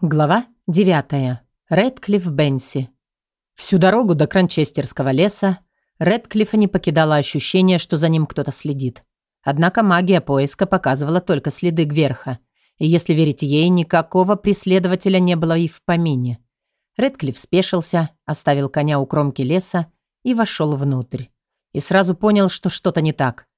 Глава 9. Редклифф Бенси. Всю дорогу до Кранчестерского леса Редклиффа не покидало ощущение, что за ним кто-то следит. Однако магия поиска показывала только следы Гверха, и если верить ей, никакого преследователя не было и в помине. Редклифф спешился, оставил коня у кромки леса и вошел внутрь. И сразу понял, что что-то не так.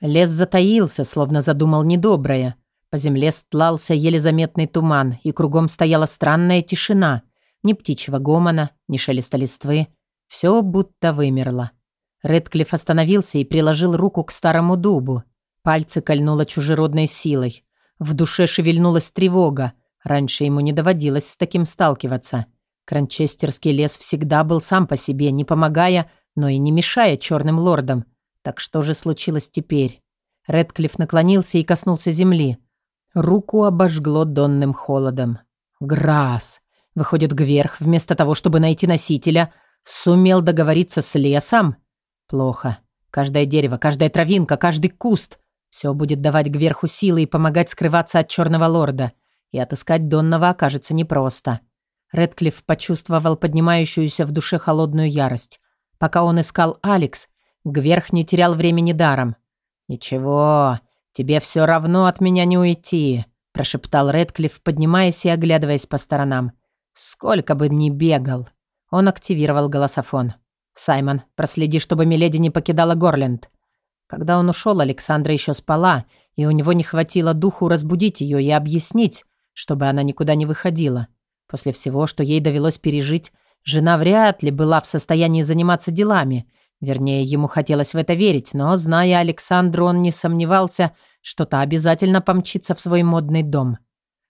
Лес затаился, словно задумал недоброе – по земле стлался еле заметный туман, и кругом стояла странная тишина. Ни птичьего гомона, ни шелеста листвы. Все будто вымерло. Редклифф остановился и приложил руку к старому дубу. Пальцы кольнуло чужеродной силой. В душе шевельнулась тревога. Раньше ему не доводилось с таким сталкиваться. Кранчестерский лес всегда был сам по себе, не помогая, но и не мешая черным лордам. Так что же случилось теперь? Редклифф наклонился и коснулся земли. Руку обожгло донным холодом. Грас. Выходит, Гверх, вместо того, чтобы найти носителя, сумел договориться с лесом? Плохо. Каждое дерево, каждая травинка, каждый куст — все будет давать Гверху силы и помогать скрываться от Черного Лорда. И отыскать Донного окажется непросто. Редклифф почувствовал поднимающуюся в душе холодную ярость. Пока он искал Алекс, Гверх не терял времени даром. «Ничего, «Тебе все равно от меня не уйти», – прошептал Редклифф, поднимаясь и оглядываясь по сторонам. «Сколько бы ни бегал». Он активировал голософон. «Саймон, проследи, чтобы Миледи не покидала Горленд». Когда он ушел, Александра еще спала, и у него не хватило духу разбудить ее и объяснить, чтобы она никуда не выходила. После всего, что ей довелось пережить, жена вряд ли была в состоянии заниматься делами, Вернее, ему хотелось в это верить, но, зная Александру, он не сомневался, что та обязательно помчится в свой модный дом.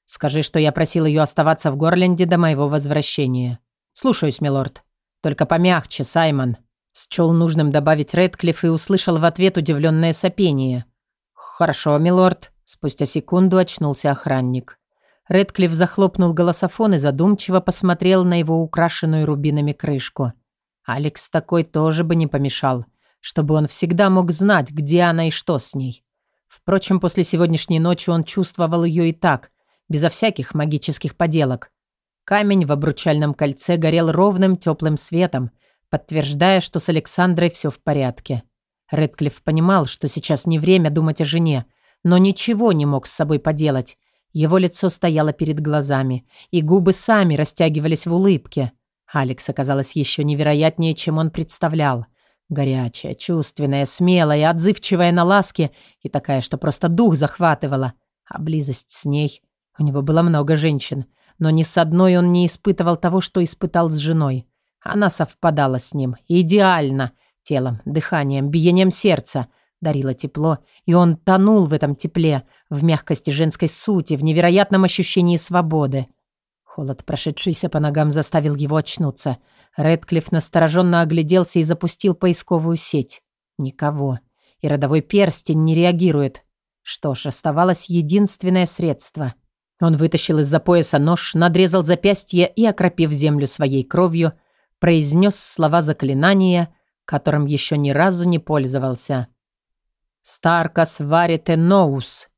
«Скажи, что я просил ее оставаться в Горленде до моего возвращения». «Слушаюсь, милорд. Только помягче, Саймон». Счел нужным добавить Редклифф и услышал в ответ удивленное сопение. «Хорошо, милорд». Спустя секунду очнулся охранник. Редклифф захлопнул голософон и задумчиво посмотрел на его украшенную рубинами крышку. Алекс такой тоже бы не помешал, чтобы он всегда мог знать, где она и что с ней. Впрочем, после сегодняшней ночи он чувствовал ее и так, безо всяких магических поделок. Камень в обручальном кольце горел ровным теплым светом, подтверждая, что с Александрой все в порядке. Редклифф понимал, что сейчас не время думать о жене, но ничего не мог с собой поделать. Его лицо стояло перед глазами, и губы сами растягивались в улыбке – Алекс оказалась еще невероятнее, чем он представлял. Горячая, чувственная, смелая, отзывчивая на ласки и такая, что просто дух захватывала. А близость с ней... У него было много женщин, но ни с одной он не испытывал того, что испытал с женой. Она совпадала с ним. Идеально. Телом, дыханием, биением сердца. Дарила тепло, и он тонул в этом тепле, в мягкости женской сути, в невероятном ощущении свободы. Холод, прошедшийся по ногам, заставил его очнуться. Редклифф настороженно огляделся и запустил поисковую сеть. Никого. И родовой перстень не реагирует. Что ж, оставалось единственное средство. Он вытащил из-за пояса нож, надрезал запястье и, окропив землю своей кровью, произнес слова заклинания, которым еще ни разу не пользовался. «Старкас варите ноус»,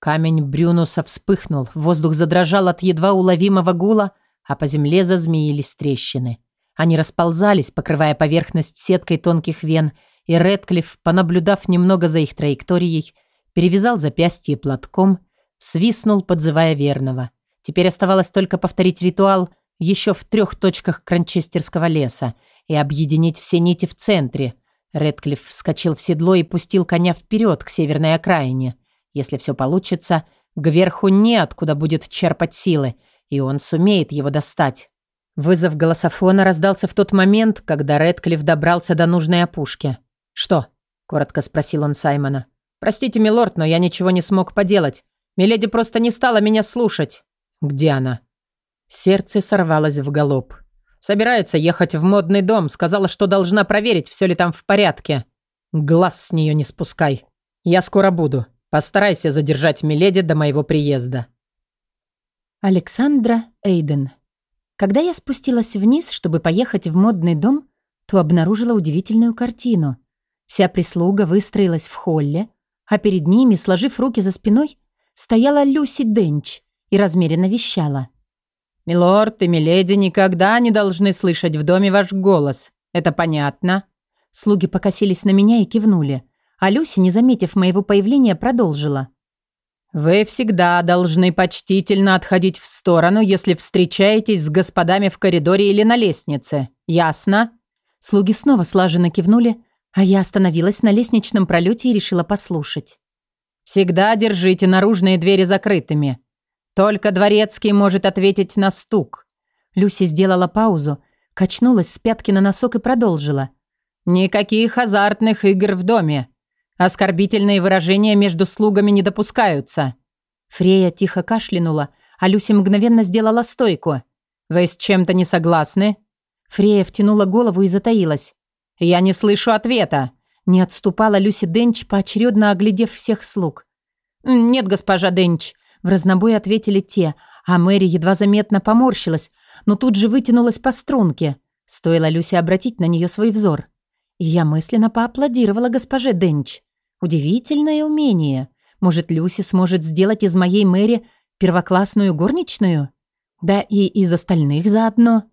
Камень Брюнуса вспыхнул, воздух задрожал от едва уловимого гула, а по земле зазмеились трещины. Они расползались, покрывая поверхность сеткой тонких вен, и Редклифф, понаблюдав немного за их траекторией, перевязал запястье платком, свистнул, подзывая верного. Теперь оставалось только повторить ритуал еще в трех точках Кранчестерского леса и объединить все нити в центре. Редклифф вскочил в седло и пустил коня вперед к северной окраине. Если все получится, Гверху неоткуда будет черпать силы, и он сумеет его достать. Вызов голософона раздался в тот момент, когда Редклифф добрался до нужной опушки. «Что?» – коротко спросил он Саймона. «Простите, милорд, но я ничего не смог поделать. Миледи просто не стала меня слушать». «Где она?» Сердце сорвалось в галоп. «Собирается ехать в модный дом. Сказала, что должна проверить, все ли там в порядке. Глаз с нее не спускай. Я скоро буду. Постарайся задержать Миледи до моего приезда». Александра Эйден. Когда я спустилась вниз, чтобы поехать в модный дом, то обнаружила удивительную картину. Вся прислуга выстроилась в холле, а перед ними, сложив руки за спиной, стояла Люси Денч и размеренно вещала. «Милорд и миледи никогда не должны слышать в доме ваш голос. Это понятно?» Слуги покосились на меня и кивнули. А Люся, не заметив моего появления, продолжила. «Вы всегда должны почтительно отходить в сторону, если встречаетесь с господами в коридоре или на лестнице. Ясно?» Слуги снова слаженно кивнули, а я остановилась на лестничном пролете и решила послушать. «Всегда держите наружные двери закрытыми. Только дворецкий может ответить на стук». Люси сделала паузу, качнулась с пятки на носок и продолжила. «Никаких азартных игр в доме. Оскорбительные выражения между слугами не допускаются». Фрея тихо кашлянула, а Люси мгновенно сделала стойку. «Вы с чем-то не согласны?» Фрея втянула голову и затаилась. «Я не слышу ответа!» Не отступала Люси Денч, поочередно оглядев всех слуг. «Нет, госпожа Денч», — в разнобой ответили те, а Мэри едва заметно поморщилась, но тут же вытянулась по струнке. Стоило Люси обратить на нее свой взор. И я мысленно поаплодировала госпоже Денч. Удивительное умение. Может, Люси сможет сделать из моей Мэри первоклассную горничную? Да и из остальных заодно.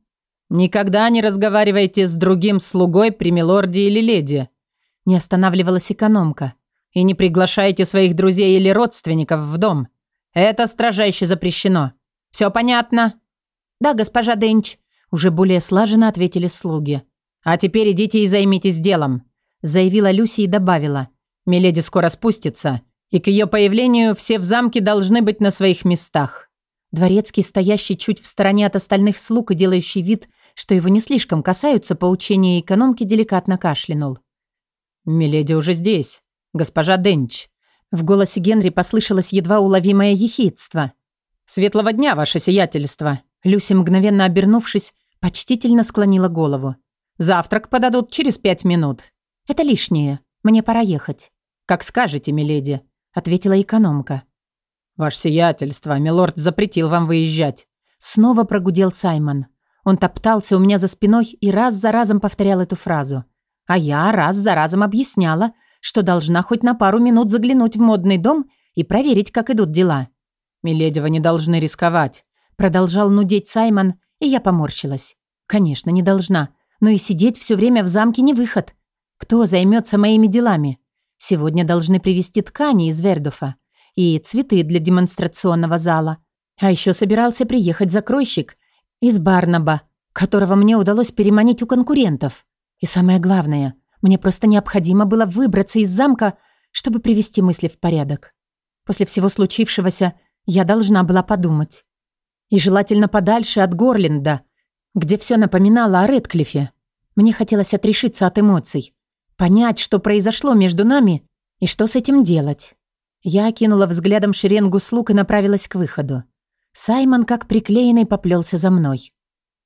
«Никогда не разговаривайте с другим слугой при милорде или леди», не останавливалась экономка. «И не приглашайте своих друзей или родственников в дом. Это строжайше запрещено. Все понятно?» «Да, госпожа Денч», уже более слаженно ответили слуги. «А теперь идите и займитесь делом», заявила Люси и добавила. Миледи скоро спустится, и к ее появлению все в замке должны быть на своих местах. Дворецкий, стоящий чуть в стороне от остальных слуг и делающий вид, что его не слишком касаются поучения экономки, деликатно кашлянул. «Миледи уже здесь. Госпожа Денч». В голосе Генри послышалось едва уловимое ехидство. «Светлого дня, ваше сиятельство!» Люси, мгновенно обернувшись, почтительно склонила голову. «Завтрак подадут через пять минут». «Это лишнее. Мне пора ехать». «Как скажете, миледи», — ответила экономка. «Ваше сиятельство, милорд запретил вам выезжать». Снова прогудел Саймон. Он топтался у меня за спиной и раз за разом повторял эту фразу. А я раз за разом объясняла, что должна хоть на пару минут заглянуть в модный дом и проверить, как идут дела. «Миледи, вы не должны рисковать», — продолжал нудеть Саймон, и я поморщилась. «Конечно, не должна. Но и сидеть все время в замке не выход. Кто займется моими делами? Сегодня должны привезти ткани из Вердофа и цветы для демонстрационного зала. А еще собирался приехать закройщик из Барнаба, которого мне удалось переманить у конкурентов. И самое главное, мне просто необходимо было выбраться из замка, чтобы привести мысли в порядок. После всего случившегося я должна была подумать. И желательно подальше от Горленда, где все напоминало о Редклифе. Мне хотелось отрешиться от эмоций, Понять, что произошло между нами и что с этим делать. Я окинула взглядом шеренгу слуг и направилась к выходу. Саймон, как приклеенный, поплелся за мной.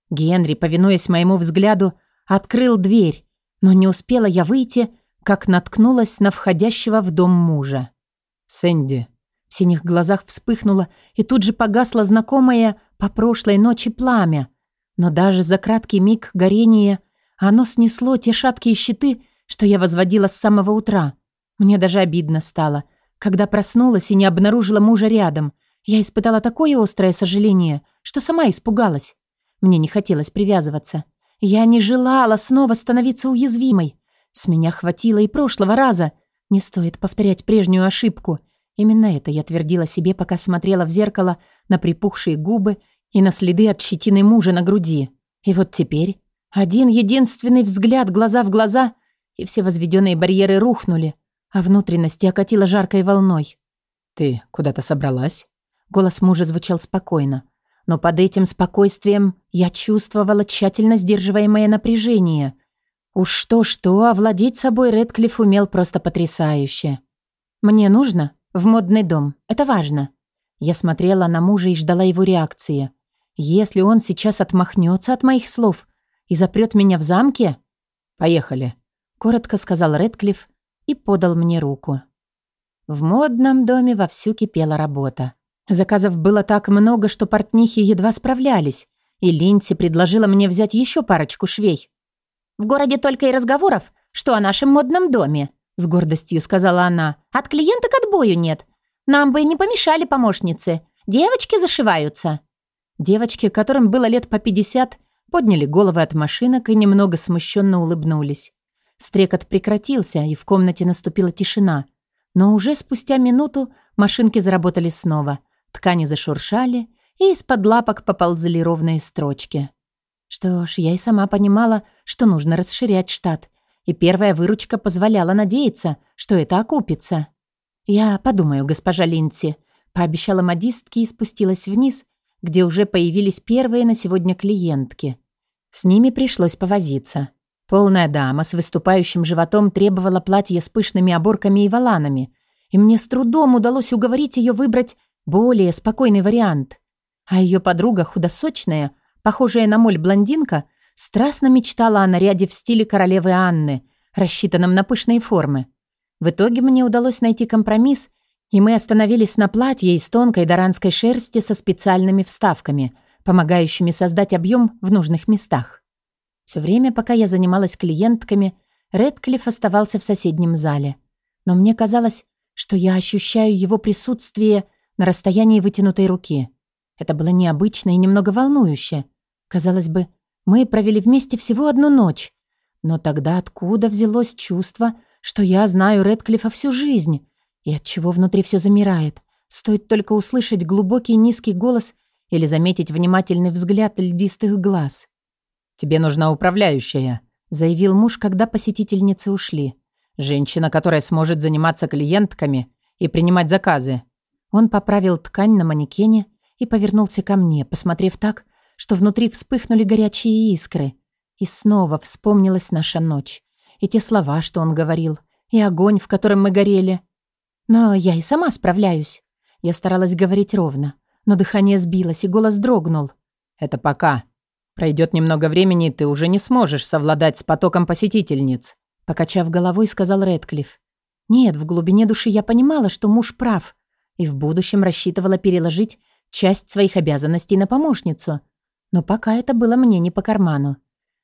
Генри, повинуясь моему взгляду, открыл дверь, но не успела я выйти, как наткнулась на входящего в дом мужа. «Сэнди». В синих глазах вспыхнуло, и тут же погасло знакомое по прошлой ночи пламя. Но даже за краткий миг горения оно снесло те шаткие щиты, что я возводила с самого утра. Мне даже обидно стало. Когда проснулась и не обнаружила мужа рядом, я испытала такое острое сожаление, что сама испугалась. Мне не хотелось привязываться. Я не желала снова становиться уязвимой. С меня хватило и прошлого раза. Не стоит повторять прежнюю ошибку. Именно это я твердила себе, пока смотрела в зеркало на припухшие губы и на следы от щетины мужа на груди. И вот теперь один единственный взгляд глаза в глаза, и все возведенные барьеры рухнули, а внутренности окатило жаркой волной. «Ты куда-то собралась?» Голос мужа звучал спокойно. Но под этим спокойствием я чувствовала тщательно сдерживаемое напряжение. Уж что-что, овладеть собой Редклифф умел просто потрясающе. «Мне нужно в модный дом. Это важно». Я смотрела на мужа и ждала его реакции. Если он сейчас отмахнется от моих слов и запрет меня в замке... «Поехали», коротко сказал Редклифф и подал мне руку. В модном доме вовсю кипела работа. Заказов было так много, что портнихи едва справлялись, и Линси предложила мне взять еще парочку швей. «В городе только и разговоров, что о нашем модном доме», с гордостью сказала она. «От клиенток отбою нет. Нам бы не помешали помощницы. Девочки зашиваются». Девочки, которым было лет по 50, подняли головы от машинок и немного смущенно улыбнулись. Стрекот прекратился, и в комнате наступила тишина. Но уже спустя минуту машинки заработали снова. Ткани зашуршали, и из-под лапок поползли ровные строчки. Что ж, я и сама понимала, что нужно расширять штат, и первая выручка позволяла надеяться, что это окупится. «Я подумаю, госпожа Линси», — пообещала модистке и спустилась вниз, где уже появились первые на сегодня клиентки. С ними пришлось повозиться. Полная дама с выступающим животом требовала платья с пышными оборками и воланами, и мне с трудом удалось уговорить ее выбрать более спокойный вариант. А ее подруга, худосочная, похожая на моль блондинка, страстно мечтала о наряде в стиле королевы Анны, рассчитанном на пышные формы. В итоге мне удалось найти компромисс — и мы остановились на платье из тонкой даранской шерсти со специальными вставками, помогающими создать объем в нужных местах. Все время, пока я занималась клиентками, Редклифф оставался в соседнем зале. Но мне казалось, что я ощущаю его присутствие на расстоянии вытянутой руки. Это было необычно и немного волнующе. Казалось бы, мы провели вместе всего одну ночь. Но тогда откуда взялось чувство, что я знаю Редклиффа всю жизнь, и от чего внутри все замирает. Стоит только услышать глубокий низкий голос или заметить внимательный взгляд льдистых глаз. «Тебе нужна управляющая», — заявил муж, когда посетительницы ушли. «Женщина, которая сможет заниматься клиентками и принимать заказы». Он поправил ткань на манекене и повернулся ко мне, посмотрев так, что внутри вспыхнули горячие искры. И снова вспомнилась наша ночь. И те слова, что он говорил, и огонь, в котором мы горели. Но я и сама справляюсь. Я старалась говорить ровно, но дыхание сбилось, и голос дрогнул. «Это пока. Пройдет немного времени, и ты уже не сможешь совладать с потоком посетительниц», покачав головой, сказал Рэдклифф. Нет, в глубине души я понимала, что муж прав, и в будущем рассчитывала переложить часть своих обязанностей на помощницу. Но пока это было мне не по карману.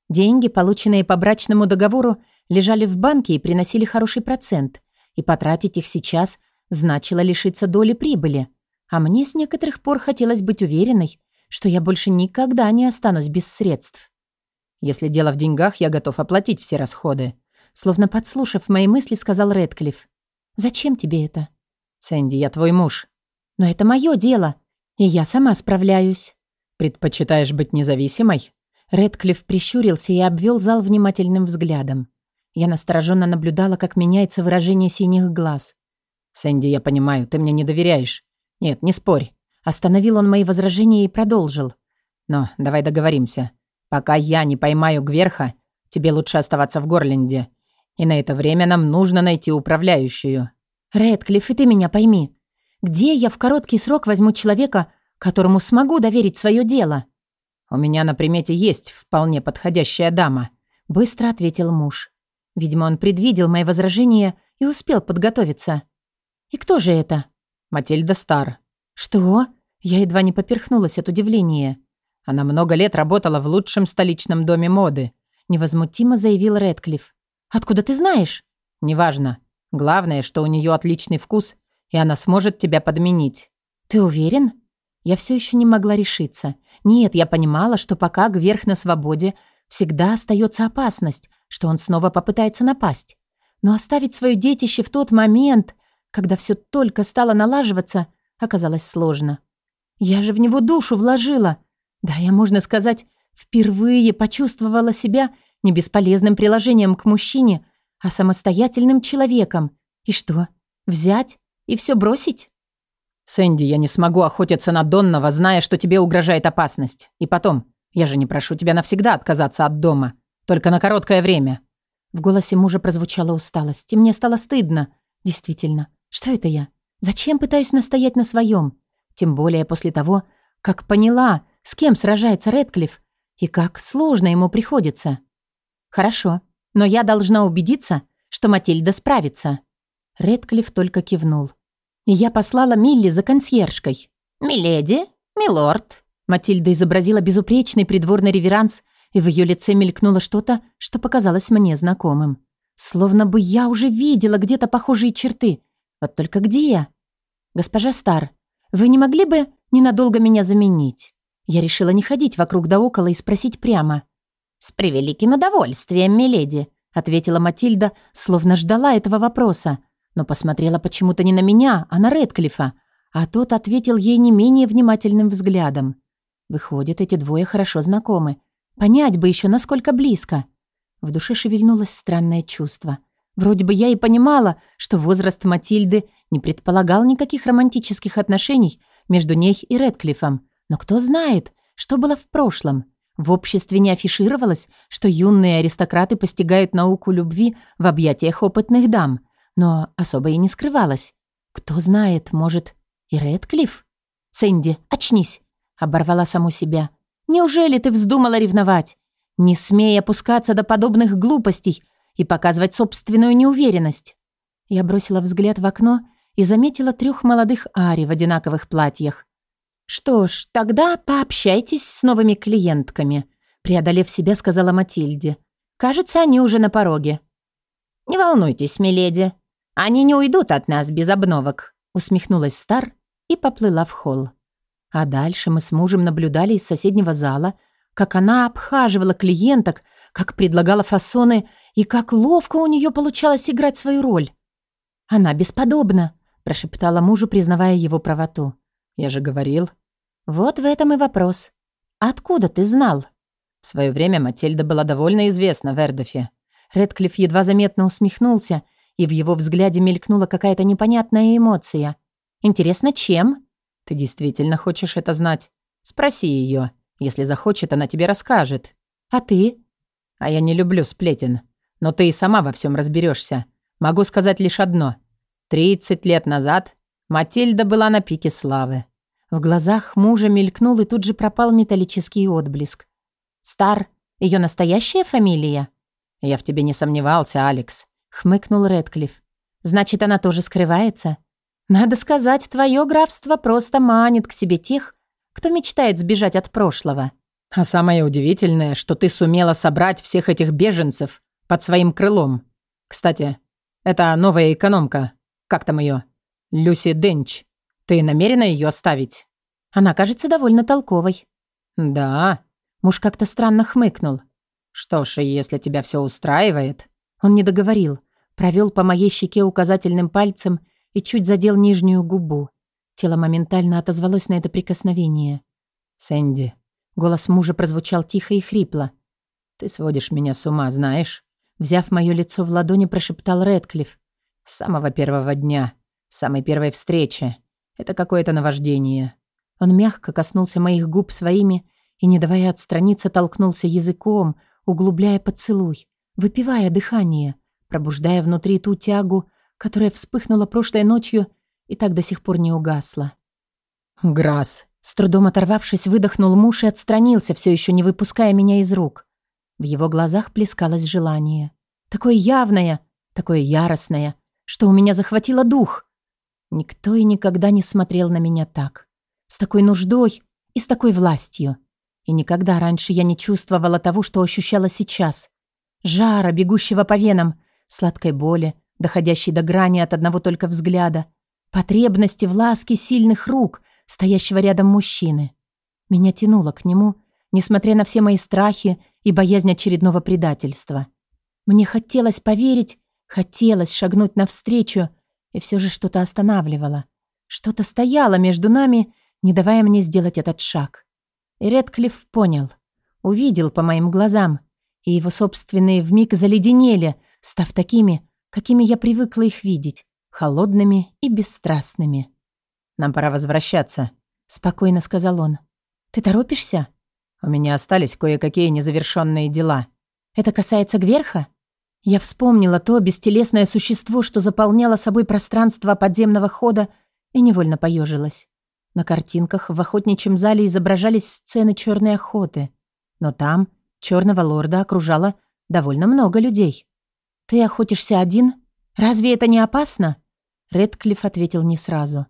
Деньги, полученные по брачному договору, лежали в банке и приносили хороший процент и потратить их сейчас значило лишиться доли прибыли. А мне с некоторых пор хотелось быть уверенной, что я больше никогда не останусь без средств. «Если дело в деньгах, я готов оплатить все расходы», словно подслушав мои мысли, сказал Рэдклифф. «Зачем тебе это?» «Сэнди, я твой муж». «Но это мое дело, и я сама справляюсь». «Предпочитаешь быть независимой?» Рэдклифф прищурился и обвел зал внимательным взглядом. Я настороженно наблюдала, как меняется выражение синих глаз. «Сэнди, я понимаю, ты мне не доверяешь. Нет, не спорь». Остановил он мои возражения и продолжил. «Но давай договоримся. Пока я не поймаю Гверха, тебе лучше оставаться в Горленде. И на это время нам нужно найти управляющую». «Рэдклифф, и ты меня пойми. Где я в короткий срок возьму человека, которому смогу доверить свое дело?» «У меня на примете есть вполне подходящая дама», — быстро ответил муж. Видимо, он предвидел мои возражения и успел подготовиться. «И кто же это?» «Матильда Стар». «Что?» Я едва не поперхнулась от удивления. Она много лет работала в лучшем столичном доме моды. Невозмутимо заявил Рэдклифф. «Откуда ты знаешь?» «Неважно. Главное, что у нее отличный вкус, и она сможет тебя подменить». «Ты уверен?» Я все еще не могла решиться. Нет, я понимала, что пока Гверх на свободе, всегда остается опасность, что он снова попытается напасть. Но оставить свое детище в тот момент, когда все только стало налаживаться, оказалось сложно. Я же в него душу вложила. Да, я, можно сказать, впервые почувствовала себя не бесполезным приложением к мужчине, а самостоятельным человеком. И что, взять и все бросить? «Сэнди, я не смогу охотиться на Донного, зная, что тебе угрожает опасность. И потом, я же не прошу тебя навсегда отказаться от дома. Только на короткое время». В голосе мужа прозвучала усталость, и мне стало стыдно. Действительно, что это я? Зачем пытаюсь настоять на своем? Тем более после того, как поняла, с кем сражается Редклифф и как сложно ему приходится. Хорошо, но я должна убедиться, что Матильда справится. Редклифф только кивнул. И я послала Милли за консьержкой. «Миледи, милорд». Матильда изобразила безупречный придворный реверанс и в ее лице мелькнуло что-то, что показалось мне знакомым. Словно бы я уже видела где-то похожие черты. Вот только где? Госпожа Стар, вы не могли бы ненадолго меня заменить? Я решила не ходить вокруг да около и спросить прямо. «С превеликим удовольствием, миледи», — ответила Матильда, словно ждала этого вопроса, но посмотрела почему-то не на меня, а на Редклифа, а тот ответил ей не менее внимательным взглядом. Выходит, эти двое хорошо знакомы. Понять бы еще, насколько близко. В душе шевельнулось странное чувство. Вроде бы я и понимала, что возраст Матильды не предполагал никаких романтических отношений между ней и Редклиффом. Но кто знает, что было в прошлом. В обществе не афишировалось, что юные аристократы постигают науку любви в объятиях опытных дам. Но особо и не скрывалось. Кто знает, может, и Редклифф? «Сэнди, очнись!» — оборвала саму себя. «Неужели ты вздумала ревновать? Не смей опускаться до подобных глупостей и показывать собственную неуверенность». Я бросила взгляд в окно и заметила трех молодых Ари в одинаковых платьях. «Что ж, тогда пообщайтесь с новыми клиентками», преодолев себя, сказала Матильде. «Кажется, они уже на пороге». «Не волнуйтесь, миледи. Они не уйдут от нас без обновок», усмехнулась Стар и поплыла в холл. А дальше мы с мужем наблюдали из соседнего зала, как она обхаживала клиенток, как предлагала фасоны и как ловко у нее получалось играть свою роль. «Она бесподобна», – прошептала мужу, признавая его правоту. «Я же говорил». «Вот в этом и вопрос. Откуда ты знал?» В свое время Матильда была довольно известна в Эрдофе. Редклифф едва заметно усмехнулся, и в его взгляде мелькнула какая-то непонятная эмоция. «Интересно, чем?» «Ты действительно хочешь это знать? Спроси ее. Если захочет, она тебе расскажет». «А ты?» «А я не люблю сплетен. Но ты и сама во всем разберешься. Могу сказать лишь одно. Тридцать лет назад Матильда была на пике славы. В глазах мужа мелькнул и тут же пропал металлический отблеск. «Стар, ее настоящая фамилия?» «Я в тебе не сомневался, Алекс», — хмыкнул Редклифф. «Значит, она тоже скрывается?» «Надо сказать, твое графство просто манит к себе тех, кто мечтает сбежать от прошлого». «А самое удивительное, что ты сумела собрать всех этих беженцев под своим крылом. Кстати, это новая экономка. Как там ее? Люси Денч. Ты намерена ее оставить? Она кажется довольно толковой. Да. Муж как-то странно хмыкнул. Что ж, если тебя все устраивает. Он не договорил. Провел по моей щеке указательным пальцем и чуть задел нижнюю губу. Тело моментально отозвалось на это прикосновение. «Сэнди». Голос мужа прозвучал тихо и хрипло. «Ты сводишь меня с ума, знаешь?» Взяв мое лицо в ладони, прошептал Редклифф. «С самого первого дня, с самой первой встречи. Это какое-то наваждение». Он мягко коснулся моих губ своими и, не давая отстраниться, толкнулся языком, углубляя поцелуй, выпивая дыхание, пробуждая внутри ту тягу, которая вспыхнула прошлой ночью и так до сих пор не угасла. «Грасс!» С трудом оторвавшись, выдохнул муж и отстранился, все еще не выпуская меня из рук. В его глазах плескалось желание. Такое явное, такое яростное, что у меня захватило дух. Никто и никогда не смотрел на меня так. С такой нуждой и с такой властью. И никогда раньше я не чувствовала того, что ощущала сейчас. Жара, бегущего по венам, сладкой боли, доходящей до грани от одного только взгляда, потребности в ласке сильных рук, стоящего рядом мужчины. Меня тянуло к нему, несмотря на все мои страхи и боязнь очередного предательства. Мне хотелось поверить, хотелось шагнуть навстречу, и все же что-то останавливало. Что-то стояло между нами, не давая мне сделать этот шаг. И Редклифф понял, увидел по моим глазам, и его собственные вмиг заледенели, став такими, какими я привыкла их видеть, холодными и бесстрастными. «Нам пора возвращаться», — спокойно сказал он. «Ты торопишься?» У меня остались кое-какие незавершенные дела. Это касается Гверха? Я вспомнила то бестелесное существо, что заполняло собой пространство подземного хода, и невольно поежилась. На картинках в охотничьем зале изображались сцены черной охоты. Но там черного лорда окружало довольно много людей. «Ты охотишься один? Разве это не опасно?» Редклифф ответил не сразу.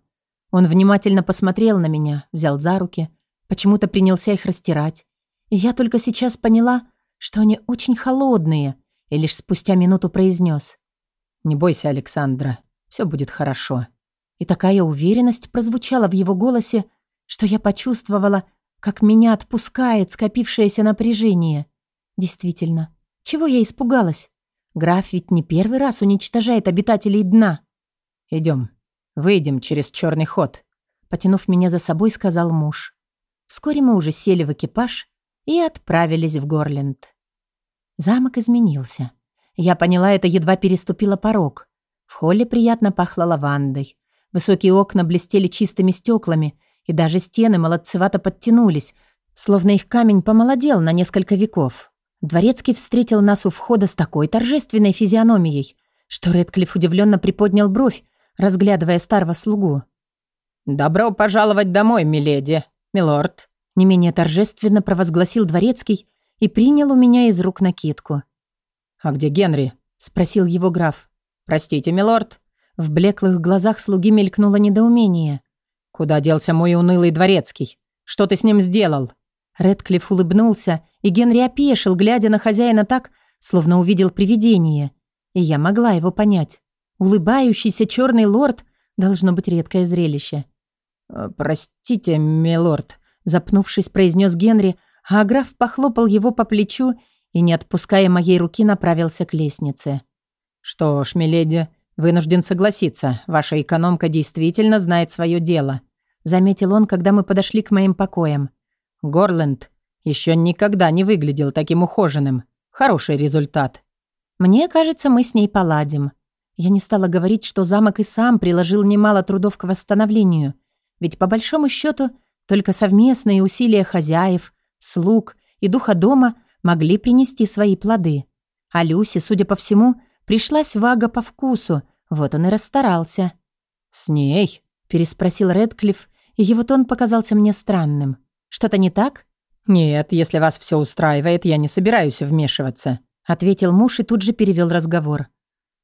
Он внимательно посмотрел на меня, взял за руки, Почему-то принялся их растирать. И я только сейчас поняла, что они очень холодные, и лишь спустя минуту произнес: «Не бойся, Александра, все будет хорошо». И такая уверенность прозвучала в его голосе, что я почувствовала, как меня отпускает скопившееся напряжение. Действительно, чего я испугалась? Граф ведь не первый раз уничтожает обитателей дна. Идем, выйдем через черный ход», — потянув меня за собой, сказал муж. Вскоре мы уже сели в экипаж и отправились в Горленд. Замок изменился. Я поняла это, едва переступила порог. В холле приятно пахло лавандой. Высокие окна блестели чистыми стеклами, и даже стены молодцевато подтянулись, словно их камень помолодел на несколько веков. Дворецкий встретил нас у входа с такой торжественной физиономией, что Редклифф удивленно приподнял бровь, разглядывая старого слугу. «Добро пожаловать домой, миледи, милорд», не менее торжественно провозгласил Дворецкий и принял у меня из рук накидку. «А где Генри?» – спросил его граф. «Простите, милорд». В блеклых глазах слуги мелькнуло недоумение. «Куда делся мой унылый дворецкий? Что ты с ним сделал?» Редклифф улыбнулся, и Генри опешил, глядя на хозяина так, словно увидел привидение. И я могла его понять. Улыбающийся черный лорд должно быть редкое зрелище. «Э, «Простите, милорд», — запнувшись, произнес Генри, а граф похлопал его по плечу и, не отпуская моей руки, направился к лестнице. «Что ж, миледи, вынужден согласиться, ваша экономка действительно знает свое дело», заметил он, когда мы подошли к моим покоям. Горленд еще никогда не выглядел таким ухоженным. Хороший результат. Мне кажется, мы с ней поладим. Я не стала говорить, что замок и сам приложил немало трудов к восстановлению. Ведь по большому счету только совместные усилия хозяев, слуг и духа дома могли принести свои плоды. А Люси, судя по всему, пришлась Вага по вкусу, вот он и расстарался. «С ней?» – переспросил Редклифф, и его тон показался мне странным. Что-то не так? Нет, если вас все устраивает, я не собираюсь вмешиваться, ответил муж и тут же перевел разговор.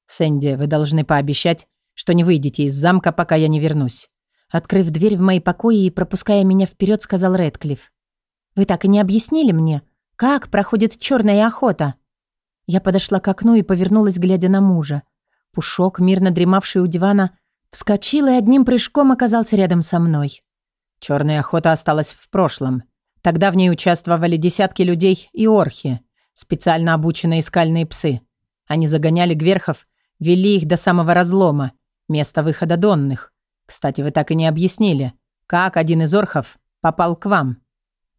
Сэнди, вы должны пообещать, что не выйдете из замка, пока я не вернусь. Открыв дверь в мои покои и пропуская меня вперед, сказал Рэдклифф. «Вы так и не объяснили мне, как проходит черная охота?» Я подошла к окну и повернулась, глядя на мужа. Пушок, мирно дремавший у дивана, вскочил и одним прыжком оказался рядом со мной. Черная охота осталась в прошлом. Тогда в ней участвовали десятки людей и орхи, специально обученные скальные псы. Они загоняли гверхов, вели их до самого разлома, места выхода донных. Кстати, вы так и не объяснили, как один из орхов попал к вам.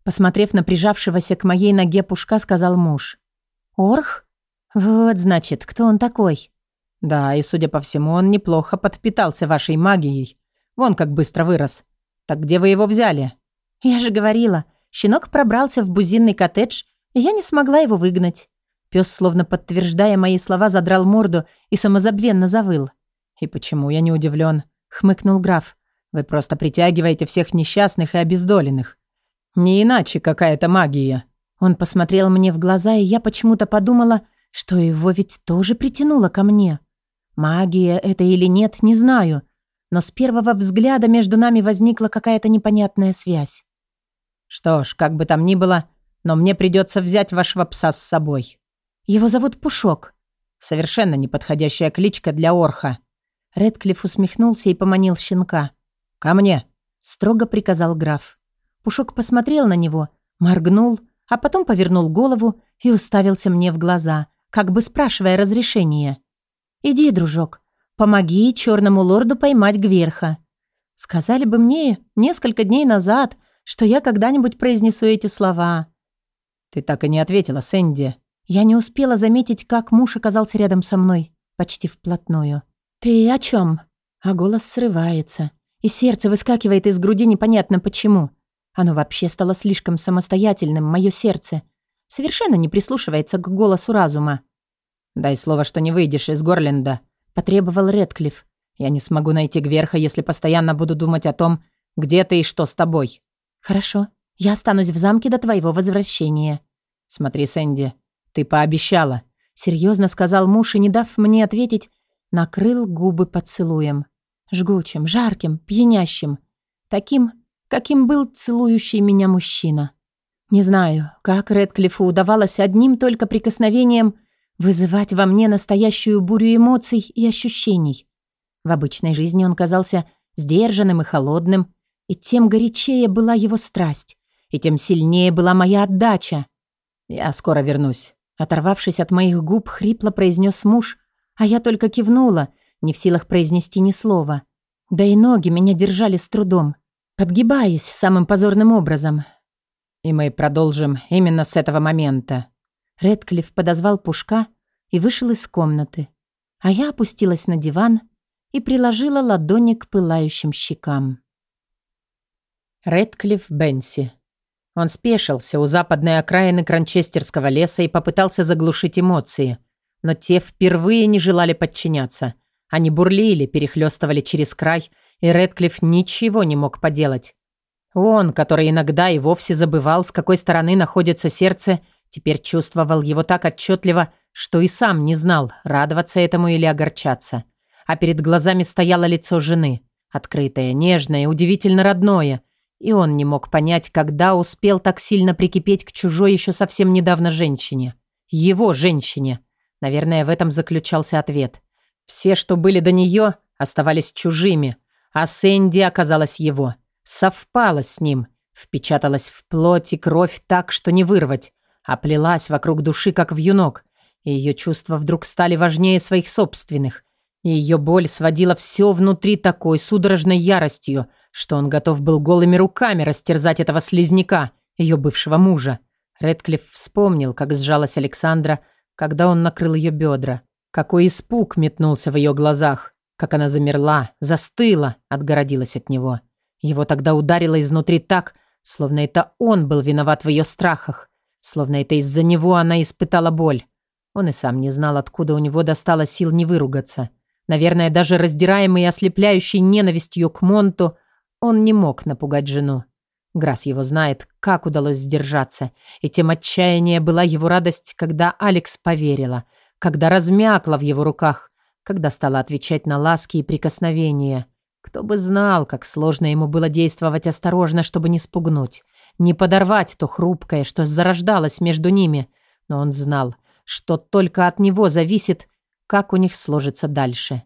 Посмотрев на прижавшегося к моей ноге пушка, сказал муж. «Орх? Вот, значит, кто он такой?» «Да, и, судя по всему, он неплохо подпитался вашей магией. Вон как быстро вырос. «Так где вы его взяли?» «Я же говорила, щенок пробрался в бузинный коттедж, и я не смогла его выгнать». Пес, словно подтверждая мои слова, задрал морду и самозабвенно завыл. «И почему я не удивлен? хмыкнул граф. «Вы просто притягиваете всех несчастных и обездоленных. Не иначе какая-то магия». Он посмотрел мне в глаза, и я почему-то подумала, что его ведь тоже притянуло ко мне. Магия это или нет, не знаю, но с первого взгляда между нами возникла какая-то непонятная связь. «Что ж, как бы там ни было, но мне придется взять вашего пса с собой». «Его зовут Пушок». «Совершенно неподходящая кличка для Орха». Редклифф усмехнулся и поманил щенка. «Ко мне», — строго приказал граф. Пушок посмотрел на него, моргнул, а потом повернул голову и уставился мне в глаза, как бы спрашивая разрешения. «Иди, дружок, Помоги черному лорду поймать Гверха. Сказали бы мне несколько дней назад, что я когда-нибудь произнесу эти слова. Ты так и не ответила, Сэнди. Я не успела заметить, как муж оказался рядом со мной, почти вплотную. Ты о чем? А голос срывается, и сердце выскакивает из груди непонятно почему. Оно вообще стало слишком самостоятельным, мое сердце. Совершенно не прислушивается к голосу разума. Дай слово, что не выйдешь из Горленда, потребовал Редклифф. «Я не смогу найти Гверха, если постоянно буду думать о том, где ты и что с тобой». «Хорошо. Я останусь в замке до твоего возвращения». «Смотри, Сэнди, ты пообещала», — серьезно сказал муж и, не дав мне ответить, накрыл губы поцелуем. Жгучим, жарким, пьянящим. Таким, каким был целующий меня мужчина. Не знаю, как Редклиффу удавалось одним только прикосновением вызывать во мне настоящую бурю эмоций и ощущений. В обычной жизни он казался сдержанным и холодным, и тем горячее была его страсть, и тем сильнее была моя отдача. «Я скоро вернусь», — оторвавшись от моих губ, хрипло произнес муж, а я только кивнула, не в силах произнести ни слова. Да и ноги меня держали с трудом, подгибаясь самым позорным образом. «И мы продолжим именно с этого момента». Редклифф подозвал Пушка и вышел из комнаты, а я опустилась на диван и приложила ладони к пылающим щекам. Редклифф Бенси. Он спешился у западной окраины Кранчестерского леса и попытался заглушить эмоции, но те впервые не желали подчиняться. Они бурлили, перехлестывали через край, и Редклифф ничего не мог поделать. Он, который иногда и вовсе забывал, с какой стороны находится сердце, теперь чувствовал его так отчетливо, что и сам не знал, радоваться этому или огорчаться. А перед глазами стояло лицо жены, открытое, нежное, удивительно родное, и он не мог понять, когда успел так сильно прикипеть к чужой еще совсем недавно женщине. Его женщине. Наверное, в этом заключался ответ. Все, что были до нее, оставались чужими, а Сэнди оказалась его. Совпала с ним, впечаталась в плоть и кровь так, что не вырвать, оплелась вокруг души, как вьюнок, и ее чувства вдруг стали важнее своих собственных. И ее боль сводила все внутри такой судорожной яростью, что он готов был голыми руками растерзать этого слизняка, ее бывшего мужа. Редклифф вспомнил, как сжалась Александра, когда он накрыл ее бедра. Какой испуг метнулся в ее глазах. Как она замерла, застыла, отгородилась от него. Его тогда ударило изнутри так, словно это он был виноват в ее страхах. Словно это из-за него она испытала боль. Он и сам не знал, откуда у него достало сил не выругаться. Наверное, даже раздираемый и ослепляющий ненавистью к Монту, он не мог напугать жену. Грасс его знает, как удалось сдержаться. И тем отчаяние была его радость, когда Алекс поверила, когда размякла в его руках, когда стала отвечать на ласки и прикосновения. Кто бы знал, как сложно ему было действовать осторожно, чтобы не спугнуть, не подорвать то хрупкое, что зарождалось между ними. Но он знал, что только от него зависит, как у них сложится дальше.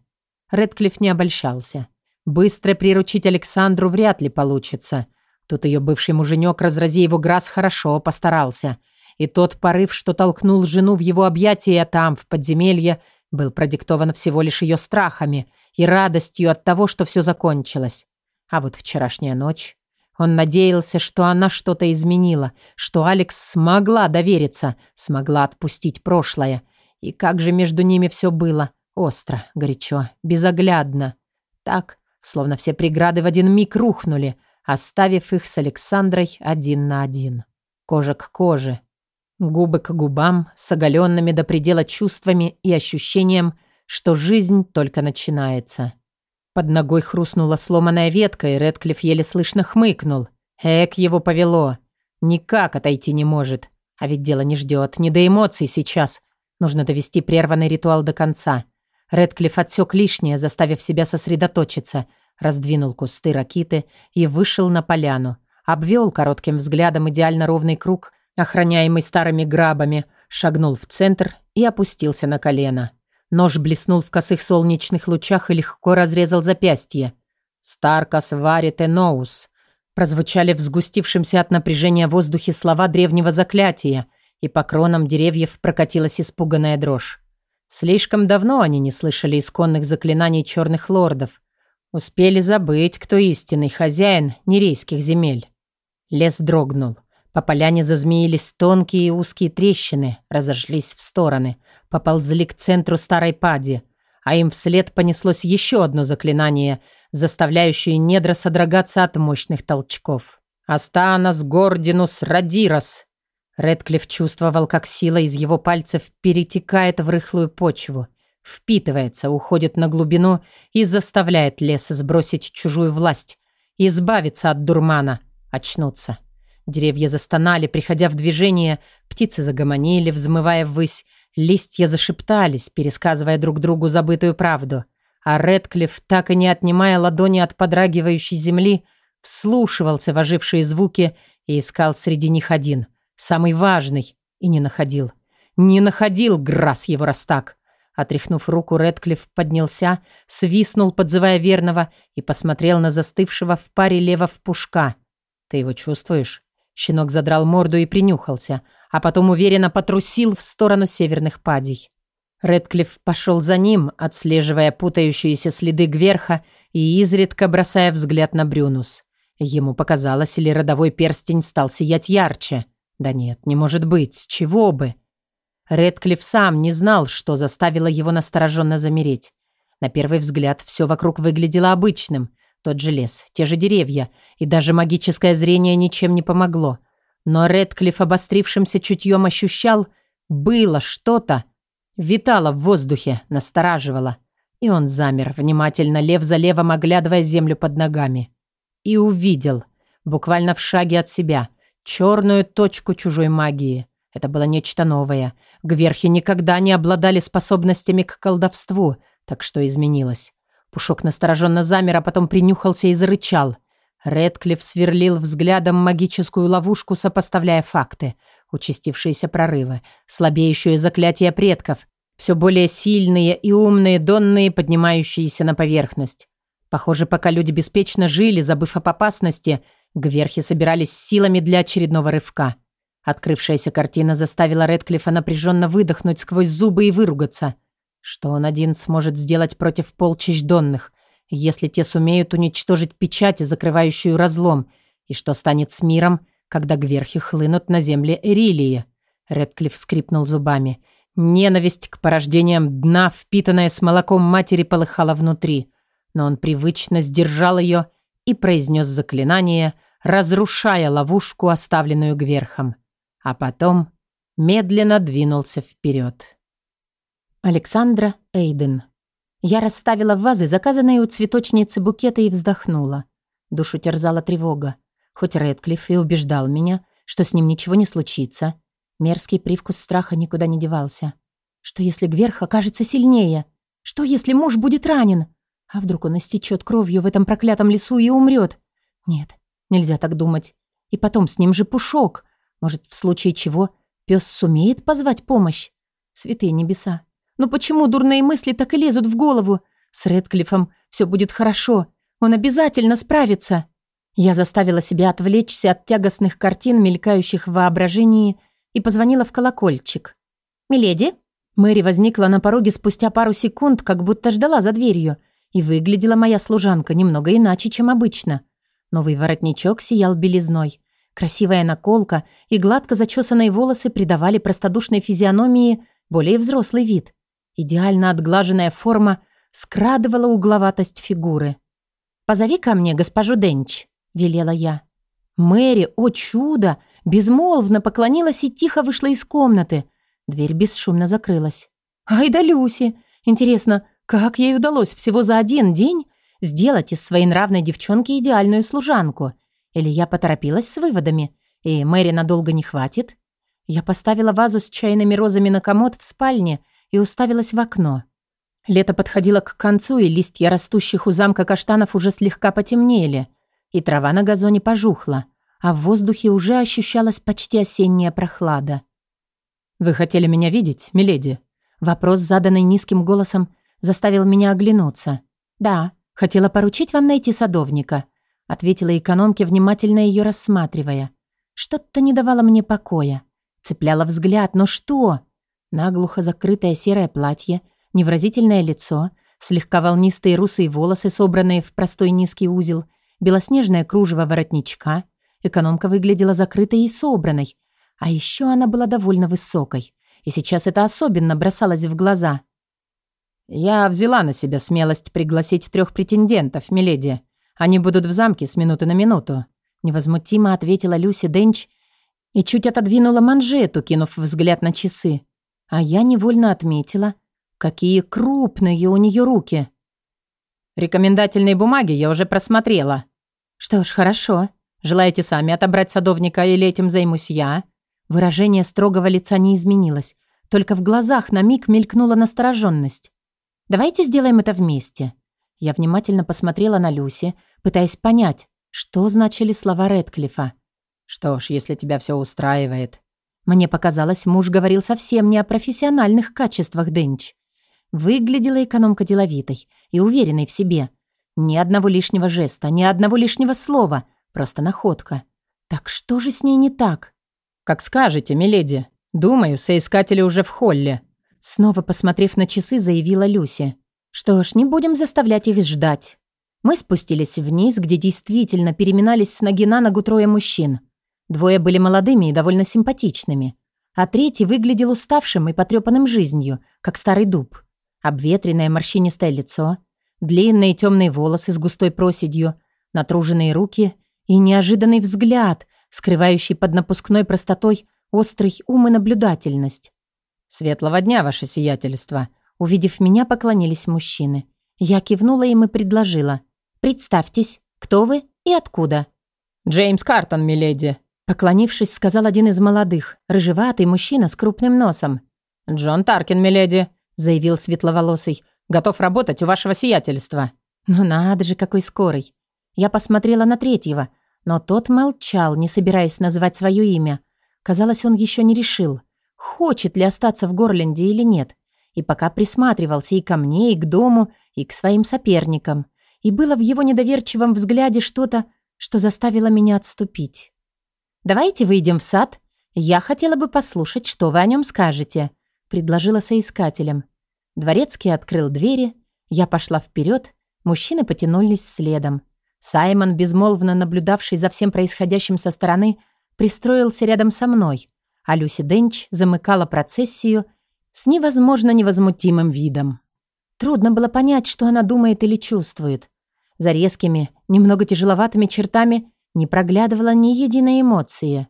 Редклифф не обольщался. Быстро приручить Александру вряд ли получится – Тут ее бывший муженек, разрази его грас, хорошо постарался. И тот порыв, что толкнул жену в его объятия там, в подземелье, был продиктован всего лишь ее страхами и радостью от того, что все закончилось. А вот вчерашняя ночь... Он надеялся, что она что-то изменила, что Алекс смогла довериться, смогла отпустить прошлое. И как же между ними все было. Остро, горячо, безоглядно. Так, словно все преграды в один миг рухнули — оставив их с Александрой один на один. Кожа к коже, губы к губам, с оголенными до предела чувствами и ощущением, что жизнь только начинается. Под ногой хрустнула сломанная ветка, и Редклифф еле слышно хмыкнул. Эк, его повело. Никак отойти не может. А ведь дело не ждет, не до эмоций сейчас. Нужно довести прерванный ритуал до конца. Редклифф отсек лишнее, заставив себя сосредоточиться – раздвинул кусты ракиты и вышел на поляну. Обвел коротким взглядом идеально ровный круг, охраняемый старыми грабами, шагнул в центр и опустился на колено. Нож блеснул в косых солнечных лучах и легко разрезал запястье. «Старкас варит эноус», прозвучали в сгустившемся от напряжения воздухе слова древнего заклятия, и по кронам деревьев прокатилась испуганная дрожь. Слишком давно они не слышали исконных заклинаний черных лордов, Успели забыть, кто истинный хозяин нерейских земель. Лес дрогнул. По поляне зазмеились тонкие и узкие трещины, разошлись в стороны, поползли к центру старой пади, а им вслед понеслось еще одно заклинание, заставляющее недра содрогаться от мощных толчков. «Астанас Гординус Радирос!» Редклифф чувствовал, как сила из его пальцев перетекает в рыхлую почву – Впитывается, уходит на глубину и заставляет лес сбросить чужую власть, избавиться от дурмана, очнуться. Деревья застонали, приходя в движение, птицы загомонили, взмывая ввысь, листья зашептались, пересказывая друг другу забытую правду. А Редклифф, так и не отнимая ладони от подрагивающей земли, вслушивался в ожившие звуки и искал среди них один, самый важный, и не находил. Не находил Грасс его растак. Отряхнув руку, Редклифф поднялся, свистнул, подзывая верного, и посмотрел на застывшего в паре лева в пушка. «Ты его чувствуешь?» Щенок задрал морду и принюхался, а потом уверенно потрусил в сторону северных падей. Редклифф пошел за ним, отслеживая путающиеся следы Гверха и изредка бросая взгляд на Брюнус. Ему показалось, или родовой перстень стал сиять ярче. Да нет, не может быть, с чего бы? Редклифф сам не знал, что заставило его настороженно замереть. На первый взгляд все вокруг выглядело обычным. Тот же лес, те же деревья, и даже магическое зрение ничем не помогло. Но Редклифф обострившимся чутьем ощущал, было что-то, витало в воздухе, настораживало. И он замер, внимательно лев за левом оглядывая землю под ногами. И увидел, буквально в шаге от себя, черную точку чужой магии. Это было нечто новое. Гверхи никогда не обладали способностями к колдовству, так что изменилось. Пушок настороженно замер, а потом принюхался и зарычал. Редклифф сверлил взглядом магическую ловушку, сопоставляя факты. Участившиеся прорывы, слабеющие заклятия предков, все более сильные и умные донные, поднимающиеся на поверхность. Похоже, пока люди беспечно жили, забыв об опасности, гверхи собирались силами для очередного рывка. Открывшаяся картина заставила Редклифа напряженно выдохнуть сквозь зубы и выругаться. Что он один сможет сделать против полчищ донных, если те сумеют уничтожить печать, закрывающую разлом, и что станет с миром, когда гверхи хлынут на земле Эрилии? Редклифф скрипнул зубами. Ненависть к порождениям дна, впитанная с молоком матери, полыхала внутри. Но он привычно сдержал ее и произнес заклинание, разрушая ловушку, оставленную гверхом. А потом медленно двинулся вперед. Александра Эйден. Я расставила вазы заказанные у цветочницы букеты и вздохнула. Душу терзала тревога. Хоть Рэдклифф и убеждал меня, что с ним ничего не случится, мерзкий привкус страха никуда не девался. Что если Гверх окажется сильнее? Что если муж будет ранен? А вдруг он истечет кровью в этом проклятом лесу и умрет? Нет, нельзя так думать. И потом с ним же Пушок. Может, в случае чего пес сумеет позвать помощь? Святые небеса, но почему дурные мысли так и лезут в голову? С Редклиффом все будет хорошо. Он обязательно справится. Я заставила себя отвлечься от тягостных картин, мелькающих в воображении, и позвонила в колокольчик. «Миледи?» Мэри возникла на пороге спустя пару секунд, как будто ждала за дверью, и выглядела моя служанка немного иначе, чем обычно. Новый воротничок сиял белизной. Красивая наколка и гладко зачесанные волосы придавали простодушной физиономии более взрослый вид. Идеально отглаженная форма скрадывала угловатость фигуры. «Позови ко мне госпожу Денч», — велела я. Мэри, о чудо, безмолвно поклонилась и тихо вышла из комнаты. Дверь бесшумно закрылась. «Ай да Люси! Интересно, как ей удалось всего за один день сделать из своей нравной девчонки идеальную служанку? Или я поторопилась с выводами, и Мэри надолго не хватит?» Я поставила вазу с чайными розами на комод в спальне и уставилась в окно. Лето подходило к концу, и листья растущих у замка каштанов уже слегка потемнели, и трава на газоне пожухла, а в воздухе уже ощущалась почти осенняя прохлада. «Вы хотели меня видеть, миледи?» Вопрос, заданный низким голосом, заставил меня оглянуться. «Да, хотела поручить вам найти садовника», ответила экономке, внимательно ее рассматривая. Что-то не давало мне покоя. Цепляла взгляд, но что? Наглухо закрытое серое платье, невразительное лицо, слегка волнистые русые волосы, собранные в простой низкий узел, белоснежное кружево воротничка. Экономка выглядела закрытой и собранной. А еще она была довольно высокой. И сейчас это особенно бросалось в глаза. «Я взяла на себя смелость пригласить трех претендентов, миледи. Они будут в замке с минуты на минуту», — невозмутимо ответила Люси Денч и чуть отодвинула манжету, кинув взгляд на часы. А я невольно отметила, какие крупные у нее руки. Рекомендательные бумаги я уже просмотрела. Что ж, хорошо. Желаете сами отобрать садовника или этим займусь я? Выражение строгого лица не изменилось, только в глазах на миг мелькнула настороженность. Давайте сделаем это вместе. Я внимательно посмотрела на Люси, пытаясь понять, что значили слова Редклифа. Что ж, если тебя все устраивает, мне показалось, муж говорил совсем не о профессиональных качествах Денч. Выглядела экономка деловитой и уверенной в себе. Ни одного лишнего жеста, ни одного лишнего слова, просто находка. Так что же с ней не так? «Как скажете, миледи. Думаю, соискатели уже в холле». Снова посмотрев на часы, заявила Люси. «Что ж, не будем заставлять их ждать». Мы спустились вниз, где действительно переминались с ноги на ногу трое мужчин. Двое были молодыми и довольно симпатичными, а третий выглядел уставшим и потрепанным жизнью, как старый дуб. Обветренное морщинистое лицо, длинные темные волосы с густой проседью, натруженные руки и неожиданный взгляд, скрывающий под напускной простотой острый ум и наблюдательность. «Светлого дня, ваше сиятельство!» Увидев меня, поклонились мужчины. Я кивнула им и предложила. «Представьтесь, кто вы и откуда?» «Джеймс Картон, миледи», Поклонившись, сказал один из молодых, рыжеватый мужчина с крупным носом. «Джон Таркин, миледи», — заявил светловолосый. «Готов работать у вашего сиятельства». «Ну надо же, какой скорый». Я посмотрела на третьего, но тот молчал, не собираясь называть свое имя. Казалось, он еще не решил, хочет ли остаться в Горленде или нет. И пока присматривался и ко мне, и к дому, и к своим соперникам. И было в его недоверчивом взгляде что-то, что заставило меня отступить. «Давайте выйдем в сад. Я хотела бы послушать, что вы о нем скажете», — предложила соискателям. Дворецкий открыл двери, я пошла вперед, мужчины потянулись следом. Саймон, безмолвно наблюдавший за всем происходящим со стороны, пристроился рядом со мной, а Люси Денч замыкала процессию с невозможно невозмутимым видом. Трудно было понять, что она думает или чувствует. За резкими, немного тяжеловатыми чертами не проглядывала ни единой эмоции.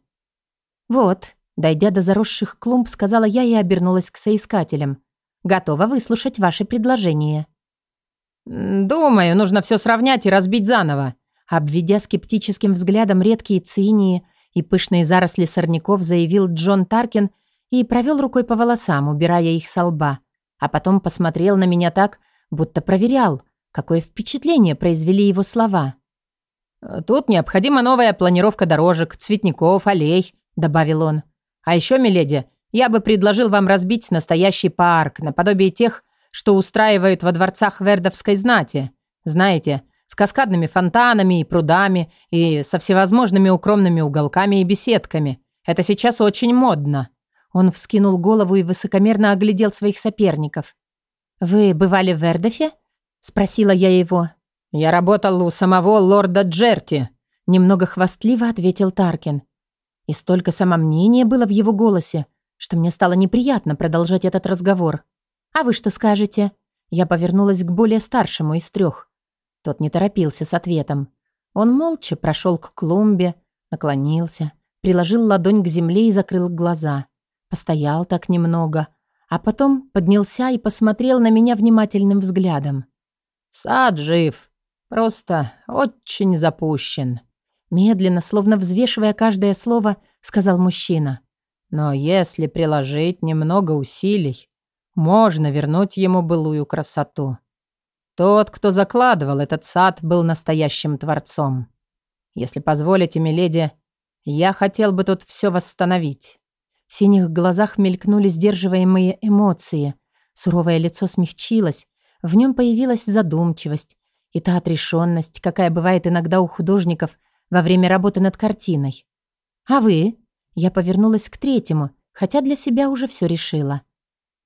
«Вот», дойдя до заросших клумб, сказала я и обернулась к соискателям. «Готова выслушать ваши предложения». «Думаю, нужно все сравнять и разбить заново», обведя скептическим взглядом редкие цинии и пышные заросли сорняков, заявил Джон Таркин и провел рукой по волосам, убирая их со лба, а потом посмотрел на меня так, будто проверял, какое впечатление произвели его слова. «Тут необходима новая планировка дорожек, цветников, аллей», — добавил он. «А еще, миледи, я бы предложил вам разбить настоящий парк, наподобие тех, что устраивают во дворцах Вердовской знати. Знаете, с каскадными фонтанами и прудами, и со всевозможными укромными уголками и беседками. Это сейчас очень модно». Он вскинул голову и высокомерно оглядел своих соперников. «Вы бывали в Вердофе?» — спросила я его. «Я работал у самого лорда Джерти», — немного хвастливо ответил Таркин. И столько самомнения было в его голосе, что мне стало неприятно продолжать этот разговор. «А вы что скажете?» Я повернулась к более старшему из трех. Тот не торопился с ответом. Он молча прошел к клумбе, наклонился, приложил ладонь к земле и закрыл глаза. Постоял так немного, а потом поднялся и посмотрел на меня внимательным взглядом. «Сад жив», Просто очень запущен. Медленно, словно взвешивая каждое слово, сказал мужчина. Но если приложить немного усилий, можно вернуть ему былую красоту. Тот, кто закладывал этот сад, был настоящим творцом. Если позволите, миледи, я хотел бы тут все восстановить. В синих глазах мелькнули сдерживаемые эмоции. Суровое лицо смягчилось, в нем появилась задумчивость, и та отрешенность, какая бывает иногда у художников во время работы над картиной. «А вы?» Я повернулась к третьему, хотя для себя уже все решила.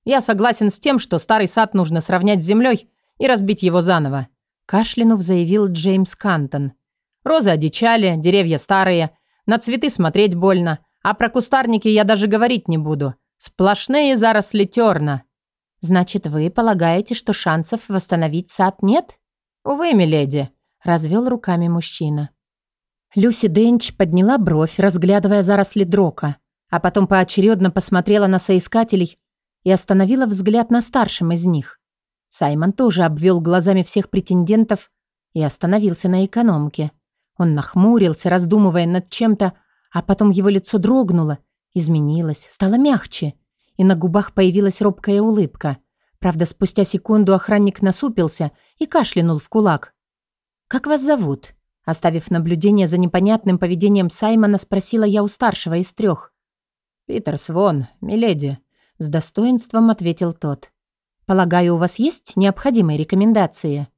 «Я согласен с тем, что старый сад нужно сравнять с землей и разбить его заново», кашлянув заявил Джеймс Кантон. «Розы одичали, деревья старые, на цветы смотреть больно, а про кустарники я даже говорить не буду. Сплошные заросли терна». «Значит, вы полагаете, что шансов восстановить сад нет?» «Увы, миледи», — развел руками мужчина. Люси Денч подняла бровь, разглядывая заросли дрока, а потом поочередно посмотрела на соискателей и остановила взгляд на старшем из них. Саймон тоже обвел глазами всех претендентов и остановился на экономке. Он нахмурился, раздумывая над чем-то, а потом его лицо дрогнуло, изменилось, стало мягче, и на губах появилась робкая улыбка. Правда, спустя секунду охранник насупился и кашлянул в кулак. «Как вас зовут?» Оставив наблюдение за непонятным поведением Саймона, спросила я у старшего из трех. «Питер Свон, миледи», — с достоинством ответил тот. «Полагаю, у вас есть необходимые рекомендации?»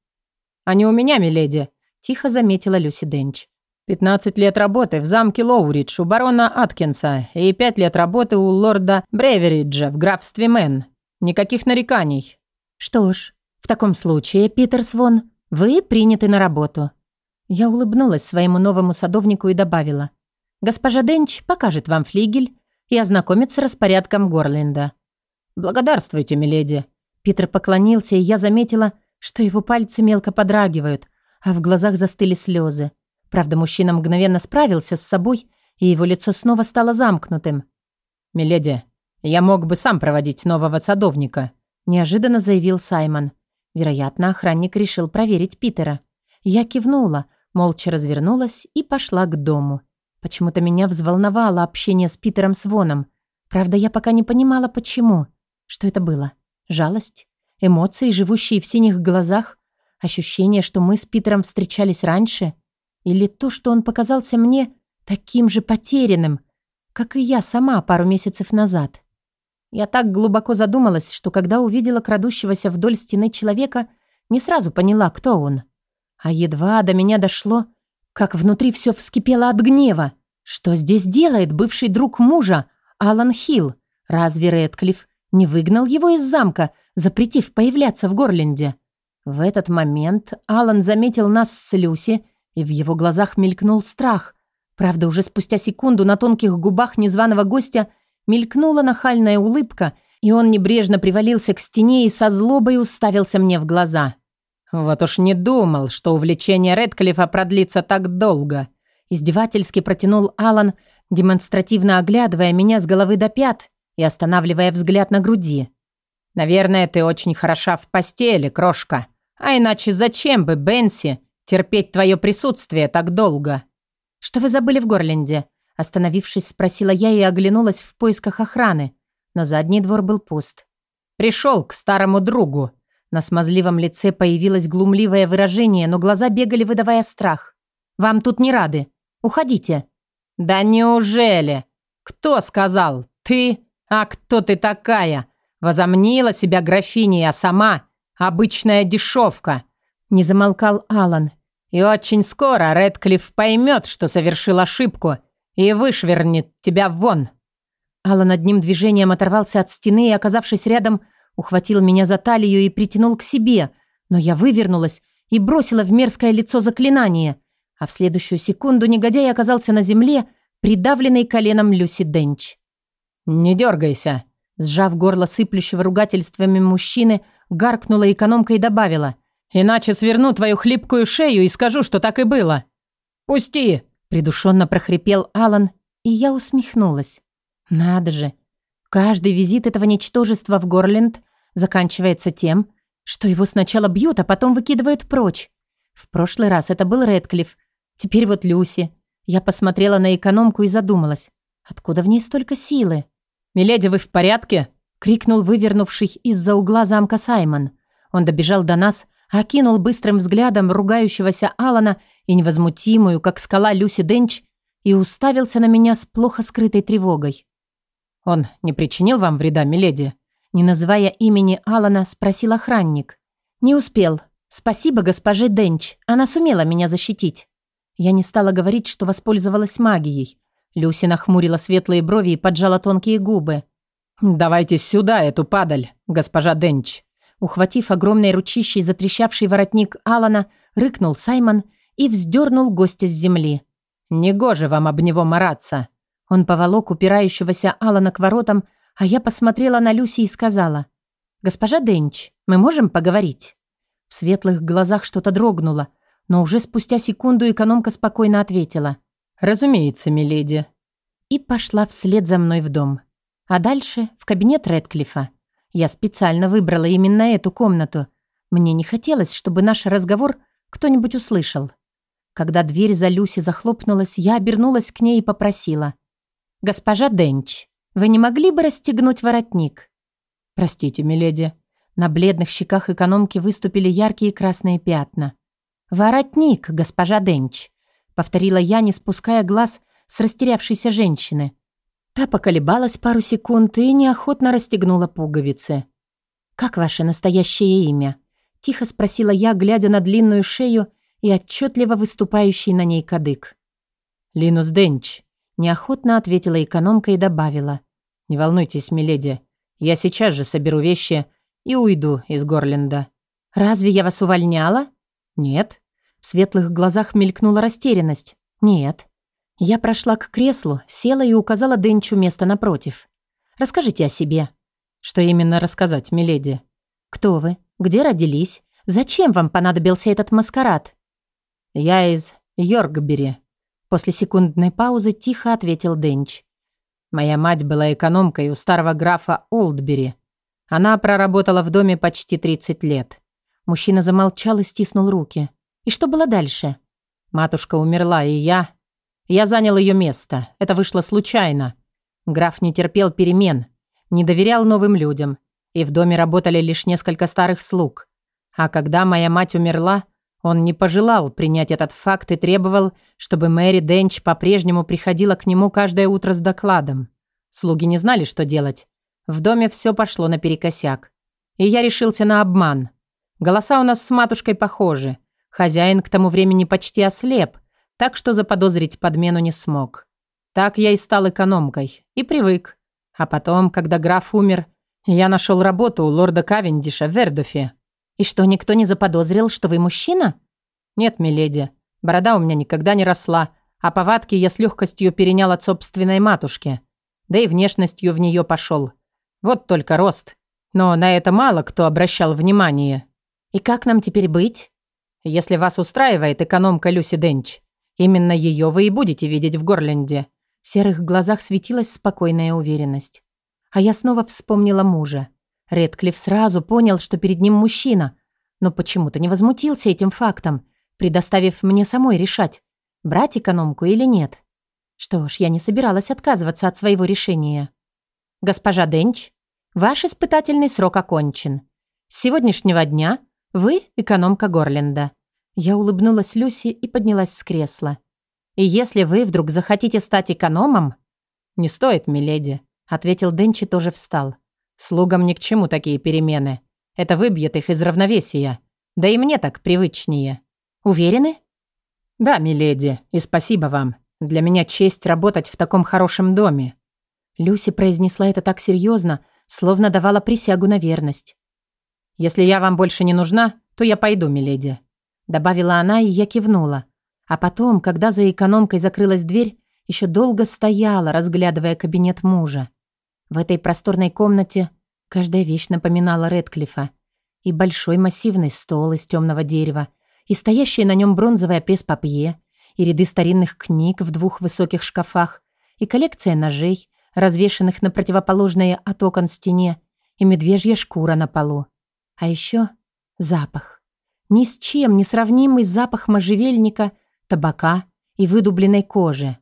«Они у меня, миледи», — тихо заметила Люси Денч. 15 лет работы в замке Лоуридж у барона Аткинса и 5 лет работы у лорда Бревериджа в графстве Мэн. Никаких нареканий. Что ж, в таком случае, Питер Свон, вы приняты на работу. Я улыбнулась своему новому садовнику и добавила. Госпожа Денч покажет вам флигель и ознакомит с распорядком Горленда. Благодарствуйте, миледи. Питер поклонился, и я заметила, что его пальцы мелко подрагивают, а в глазах застыли слезы. Правда, мужчина мгновенно справился с собой, и его лицо снова стало замкнутым. «Миледи, я мог бы сам проводить нового садовника», неожиданно заявил Саймон. Вероятно, охранник решил проверить Питера. Я кивнула, молча развернулась и пошла к дому. Почему-то меня взволновало общение с Питером Своном. Правда, я пока не понимала, почему. Что это было? Жалость? Эмоции, живущие в синих глазах? Ощущение, что мы с Питером встречались раньше? Или то, что он показался мне таким же потерянным, как и я сама пару месяцев назад? Я так глубоко задумалась, что когда увидела крадущегося вдоль стены человека, не сразу поняла, кто он. А едва до меня дошло, как внутри все вскипело от гнева. Что здесь делает бывший друг мужа, Алан Хилл? Разве Рэдклифф не выгнал его из замка, запретив появляться в Горленде? В этот момент Алан заметил нас с Люси и в его глазах мелькнул страх. Правда, уже спустя секунду на тонких губах незваного гостя мелькнула нахальная улыбка, и он небрежно привалился к стене и со злобой уставился мне в глаза. «Вот уж не думал, что увлечение Редклифа продлится так долго», издевательски протянул Алан, демонстративно оглядывая меня с головы до пят и останавливая взгляд на груди. «Наверное, ты очень хороша в постели, крошка. А иначе зачем бы Бенси терпеть твое присутствие так долго?» «Что вы забыли в Горленде?» Остановившись, спросила я и оглянулась в поисках охраны, но задний двор был пуст. «Пришел к старому другу». На смазливом лице появилось глумливое выражение, но глаза бегали, выдавая страх. «Вам тут не рады. Уходите». «Да неужели? Кто сказал? Ты? А кто ты такая? Возомнила себя графиней, а сама обычная дешевка. Не замолкал Алан. «И очень скоро Редклифф поймет, что совершил ошибку, и вышвернет тебя вон». Алан одним движением оторвался от стены и, оказавшись рядом, ухватил меня за талию и притянул к себе, но я вывернулась и бросила в мерзкое лицо заклинание, а в следующую секунду негодяй оказался на земле, придавленный коленом Люси Денч. «Не дергайся», сжав горло сыплющего ругательствами мужчины, гаркнула экономка и добавила – Иначе сверну твою хлипкую шею и скажу, что так и было. Пусти!» Придушенно прохрипел Алан, и я усмехнулась. «Надо же! Каждый визит этого ничтожества в Горленд заканчивается тем, что его сначала бьют, а потом выкидывают прочь. В прошлый раз это был Рэдклифф, теперь вот Люси. Я посмотрела на экономку и задумалась. Откуда в ней столько силы? «Миледи, вы в порядке?» — крикнул вывернувший из-за угла замка Саймон. Он добежал до нас, окинул быстрым взглядом ругающегося Алана и невозмутимую, как скала Люси Денч, и уставился на меня с плохо скрытой тревогой. «Он не причинил вам вреда, миледи?» Не называя имени Алана, спросил охранник. «Не успел. Спасибо госпоже Денч. Она сумела меня защитить». Я не стала говорить, что воспользовалась магией. Люси нахмурила светлые брови и поджала тонкие губы. «Давайте сюда эту падаль, госпожа Денч», Ухватив огромной ручищей затрещавший воротник Алана, рыкнул Саймон и вздернул гостя с земли. «Негоже вам об него мараться!» Он поволок упирающегося Алана к воротам, а я посмотрела на Люси и сказала. «Госпожа Денч, мы можем поговорить?» В светлых глазах что-то дрогнуло, но уже спустя секунду экономка спокойно ответила. «Разумеется, миледи». И пошла вслед за мной в дом. А дальше в кабинет Рэдклиффа. Я специально выбрала именно эту комнату. Мне не хотелось, чтобы наш разговор кто-нибудь услышал. Когда дверь за Люси захлопнулась, я обернулась к ней и попросила. «Госпожа Денч, вы не могли бы расстегнуть воротник?» «Простите, миледи». На бледных щеках экономки выступили яркие красные пятна. «Воротник, госпожа Денч», — повторила я, не спуская глаз с растерявшейся женщины. Та поколебалась пару секунд и неохотно расстегнула пуговицы. «Как ваше настоящее имя?» – тихо спросила я, глядя на длинную шею и отчетливо выступающий на ней кадык. «Линус Денч», – неохотно ответила экономка и добавила. «Не волнуйтесь, миледи, я сейчас же соберу вещи и уйду из Горленда». «Разве я вас увольняла?» «Нет». В светлых глазах мелькнула растерянность. «Нет». Я прошла к креслу, села и указала Денчу место напротив. «Расскажите о себе». «Что именно рассказать, миледи?» «Кто вы? Где родились? Зачем вам понадобился этот маскарад?» «Я из Йоркбери», — после секундной паузы тихо ответил Денч. «Моя мать была экономкой у старого графа Олдбери. Она проработала в доме почти 30 лет». Мужчина замолчал и стиснул руки. «И что было дальше?» «Матушка умерла, и я...» «Я занял ее место. Это вышло случайно. Граф не терпел перемен, не доверял новым людям, и в доме работали лишь несколько старых слуг. А когда моя мать умерла, он не пожелал принять этот факт и требовал, чтобы Мэри Денч по-прежнему приходила к нему каждое утро с докладом. Слуги не знали, что делать. В доме все пошло наперекосяк. И я решился на обман. Голоса у нас с матушкой похожи. Хозяин к тому времени почти ослеп, так что заподозрить подмену не смог. Так я и стал экономкой. И привык. А потом, когда граф умер, я нашел работу у лорда Кавендиша в Вердофе. И что, никто не заподозрил, что вы мужчина? Нет, миледи. Борода у меня никогда не росла, а повадки я с легкостью перенял от собственной матушки. Да и внешностью в нее пошел. Вот только рост. Но на это мало кто обращал внимание. И как нам теперь быть? Если вас устраивает экономка Люси Денч, именно ее вы и будете видеть в Горленде. В серых глазах светилась спокойная уверенность. А я снова вспомнила мужа. Редклифф сразу понял, что перед ним мужчина, но почему-то не возмутился этим фактом, предоставив мне самой решать, брать экономку или нет. Что ж, я не собиралась отказываться от своего решения. «Госпожа Денч, ваш испытательный срок окончен. С сегодняшнего дня вы экономка Горленда». Я улыбнулась Люси и поднялась с кресла. «И если вы вдруг захотите стать экономом...» «Не стоит, миледи ответил Денчи, тоже встал. Слугам ни к чему такие перемены. Это выбьет их из равновесия. Да и мне так привычнее. Уверены? Да, миледи, и спасибо вам. Для меня честь работать в таком хорошем доме. Люси произнесла это так серьезно, словно давала присягу на верность. Если я вам больше не нужна, то я пойду, миледи, добавила она, и я кивнула. А потом, когда за экономкой закрылась дверь, еще долго стояла, разглядывая кабинет мужа. В этой просторной комнате каждая вещь напоминала Редклифа. И большой массивный стол из темного дерева, и стоящее на нем бронзовое пресс-папье, и ряды старинных книг в двух высоких шкафах, и коллекция ножей, развешанных на противоположной от окон стене, и медвежья шкура на полу. А еще запах. Ни с чем не сравнимый запах можжевельника, табака и выдубленной кожи.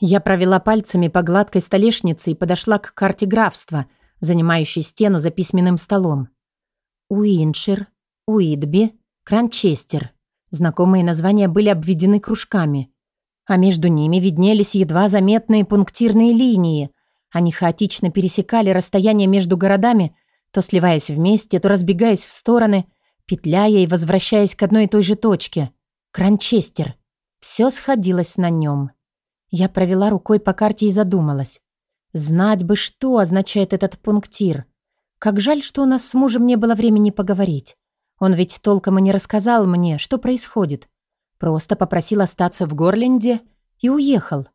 Я провела пальцами по гладкой столешнице и подошла к карте графства, занимающей стену за письменным столом. Уиншир, Уитби, Кранчестер. Знакомые названия были обведены кружками, а между ними виднелись едва заметные пунктирные линии. Они хаотично пересекали расстояние между городами, то сливаясь вместе, то разбегаясь в стороны, петляя и возвращаясь к одной и той же точке. Кранчестер. Все сходилось на нем. Я провела рукой по карте и задумалась. Знать бы, что означает этот пунктир. Как жаль, что у нас с мужем не было времени поговорить. Он ведь толком и не рассказал мне, что происходит. Просто попросил остаться в Горленде и уехал.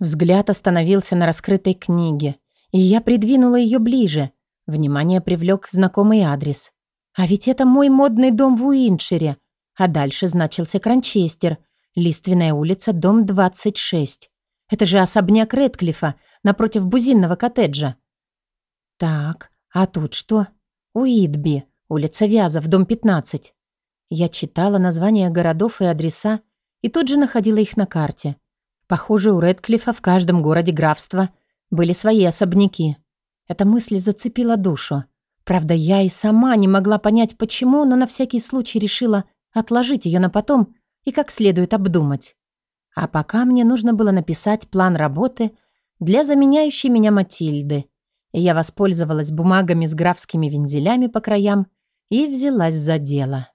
Взгляд остановился на раскрытой книге, и я придвинула ее ближе. Внимание привлек знакомый адрес. А ведь это мой модный дом в Уиншире, а дальше значился Кранчестер, Лиственная улица, дом 26. Это же особняк Редклифа напротив бузинного коттеджа. Так, а тут что? Уитби, улица Вязов, дом 15. Я читала названия городов и адреса и тут же находила их на карте. Похоже, у Редклифа в каждом городе графства были свои особняки. Эта мысль зацепила душу. Правда, я и сама не могла понять, почему, но на всякий случай решила отложить ее на потом и как следует обдумать. А пока мне нужно было написать план работы для заменяющей меня Матильды, и я воспользовалась бумагами с графскими вензелями по краям и взялась за дело.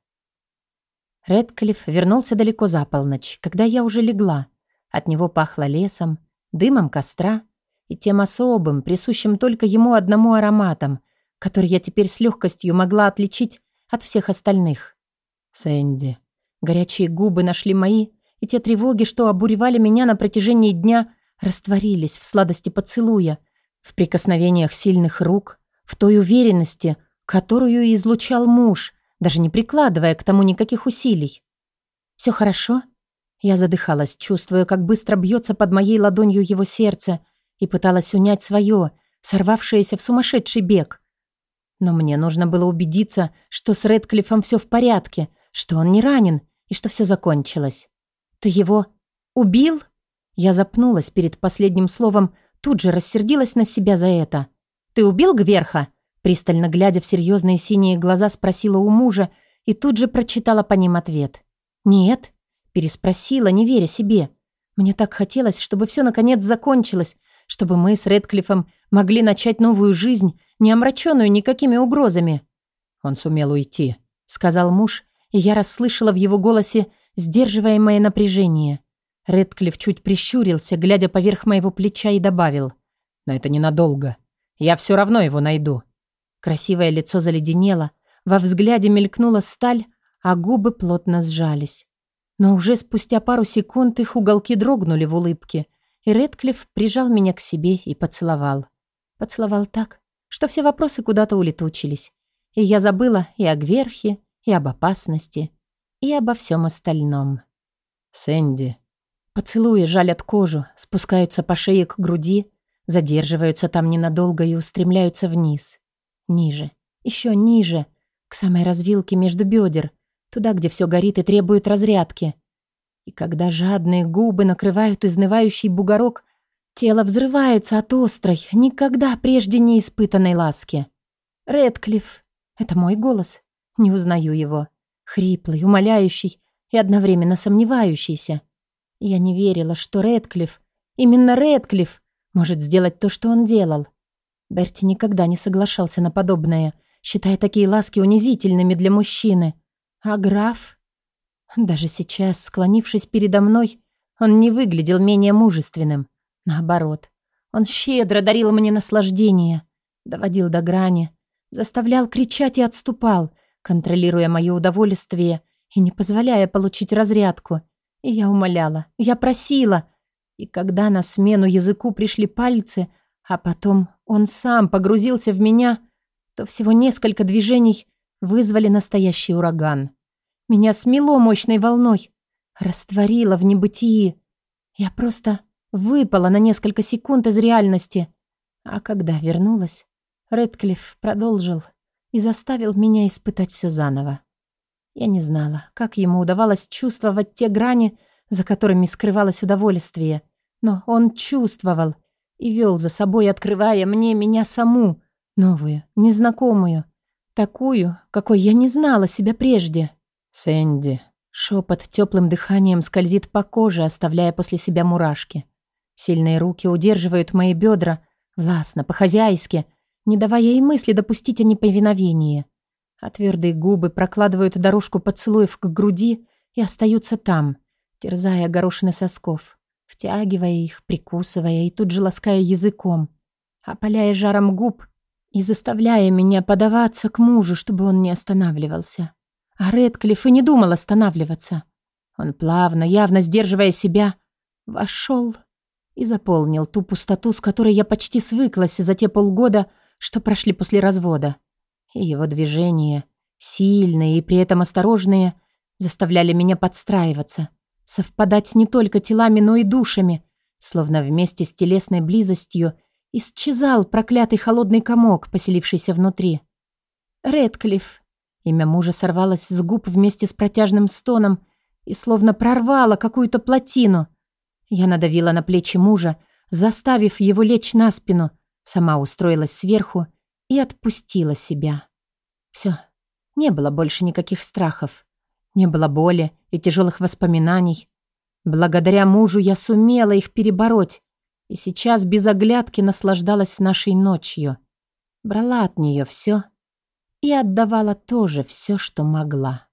Редклифф вернулся далеко за полночь, когда я уже легла. От него пахло лесом, дымом костра и тем особым, присущим только ему одному ароматом, который я теперь с легкостью могла отличить от всех остальных. Сэнди. Горячие губы нашли мои, и те тревоги, что обуревали меня на протяжении дня, растворились в сладости поцелуя, в прикосновениях сильных рук, в той уверенности, которую излучал муж, даже не прикладывая к тому никаких усилий. «Все хорошо?» Я задыхалась, чувствуя, как быстро бьется под моей ладонью его сердце, и пыталась унять свое, сорвавшееся в сумасшедший бег. Но мне нужно было убедиться, что с Редклиффом все в порядке, что он не ранен и что все закончилось. «Ты его убил?» Я запнулась перед последним словом, тут же рассердилась на себя за это. «Ты убил Гверха?» Пристально глядя в серьезные синие глаза, спросила у мужа и тут же прочитала по ним ответ. «Нет», — переспросила, не веря себе. «Мне так хотелось, чтобы все наконец закончилось, чтобы мы с Редклиффом могли начать новую жизнь, не омраченную никакими угрозами». «Он сумел уйти», — сказал муж, и я расслышала в его голосе сдерживаемое напряжение. Редклифф чуть прищурился, глядя поверх моего плеча, и добавил. «Но это ненадолго. Я все равно его найду». Красивое лицо заледенело, во взгляде мелькнула сталь, а губы плотно сжались. Но уже спустя пару секунд их уголки дрогнули в улыбке, и Редклифф прижал меня к себе и поцеловал. Поцеловал так, что все вопросы куда-то улетучились. И я забыла и о Гверхе, и об опасности, и обо всем остальном. «Сэнди». Поцелуи жалят кожу, спускаются по шее к груди, задерживаются там ненадолго и устремляются вниз. Ниже, еще ниже, к самой развилке между бедер, туда, где все горит и требует разрядки. И когда жадные губы накрывают изнывающий бугорок, тело взрывается от острой, никогда прежде не испытанной ласки. Редклифф. Это мой голос. Не узнаю его. Хриплый, умоляющий и одновременно сомневающийся. Я не верила, что Редклифф, именно Редклифф, может сделать то, что он делал. Берти никогда не соглашался на подобное, считая такие ласки унизительными для мужчины. А граф... Даже сейчас, склонившись передо мной, он не выглядел менее мужественным. Наоборот, он щедро дарил мне наслаждение, доводил до грани, заставлял кричать и отступал, контролируя мое удовольствие и не позволяя получить разрядку. И я умоляла, я просила. И когда на смену языку пришли пальцы, а потом он сам погрузился в меня, то всего несколько движений вызвали настоящий ураган. Меня смело мощной волной, растворило в небытии. Я просто выпала на несколько секунд из реальности. А когда вернулась, Редклифф продолжил и заставил меня испытать все заново. Я не знала, как ему удавалось чувствовать те грани, за которыми скрывалось удовольствие, но он чувствовал и вел за собой, открывая мне меня саму, новую, незнакомую, такую, какой я не знала себя прежде. «Сэнди», Шепот теплым дыханием скользит по коже, оставляя после себя мурашки. Сильные руки удерживают мои бедра, властно, по-хозяйски, не давая ей мысли допустить о неповиновении. А твердые губы прокладывают дорожку поцелуев к груди и остаются там, терзая горошины сосков, втягивая их, прикусывая и тут же лаская языком, опаляя жаром губ и заставляя меня подаваться к мужу, чтобы он не останавливался. А Редклифф и не думал останавливаться. Он плавно, явно сдерживая себя, вошел и заполнил ту пустоту, с которой я почти свыклась за те полгода, что прошли после развода. И его движения, сильные и при этом осторожные, заставляли меня подстраиваться, совпадать не только телами, но и душами, словно вместе с телесной близостью исчезал проклятый холодный комок, поселившийся внутри. Редклифф. Имя мужа сорвалось с губ вместе с протяжным стоном и словно прорвало какую-то плотину. Я надавила на плечи мужа, заставив его лечь на спину, Сама устроилась сверху и отпустила себя. Все, не было больше никаких страхов. Не было боли и тяжелых воспоминаний. Благодаря мужу я сумела их перебороть, и сейчас без оглядки наслаждалась нашей ночью. Брала от нее все и отдавала тоже все, что могла.